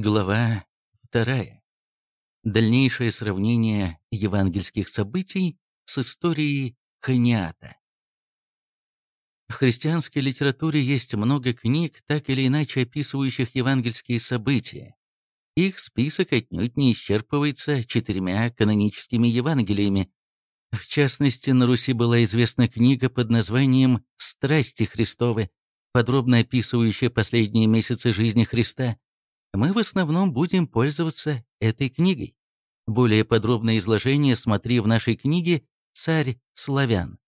Глава 2. Дальнейшее сравнение евангельских событий с историей Ханиата. В христианской литературе есть много книг, так или иначе описывающих евангельские события. Их список отнюдь не исчерпывается четырьмя каноническими Евангелиями. В частности, на Руси была известна книга под названием «Страсти Христовы», подробно описывающая последние месяцы жизни Христа. Мы в основном будем пользоваться этой книгой. Более подробное изложение смотри в нашей книге «Царь славян».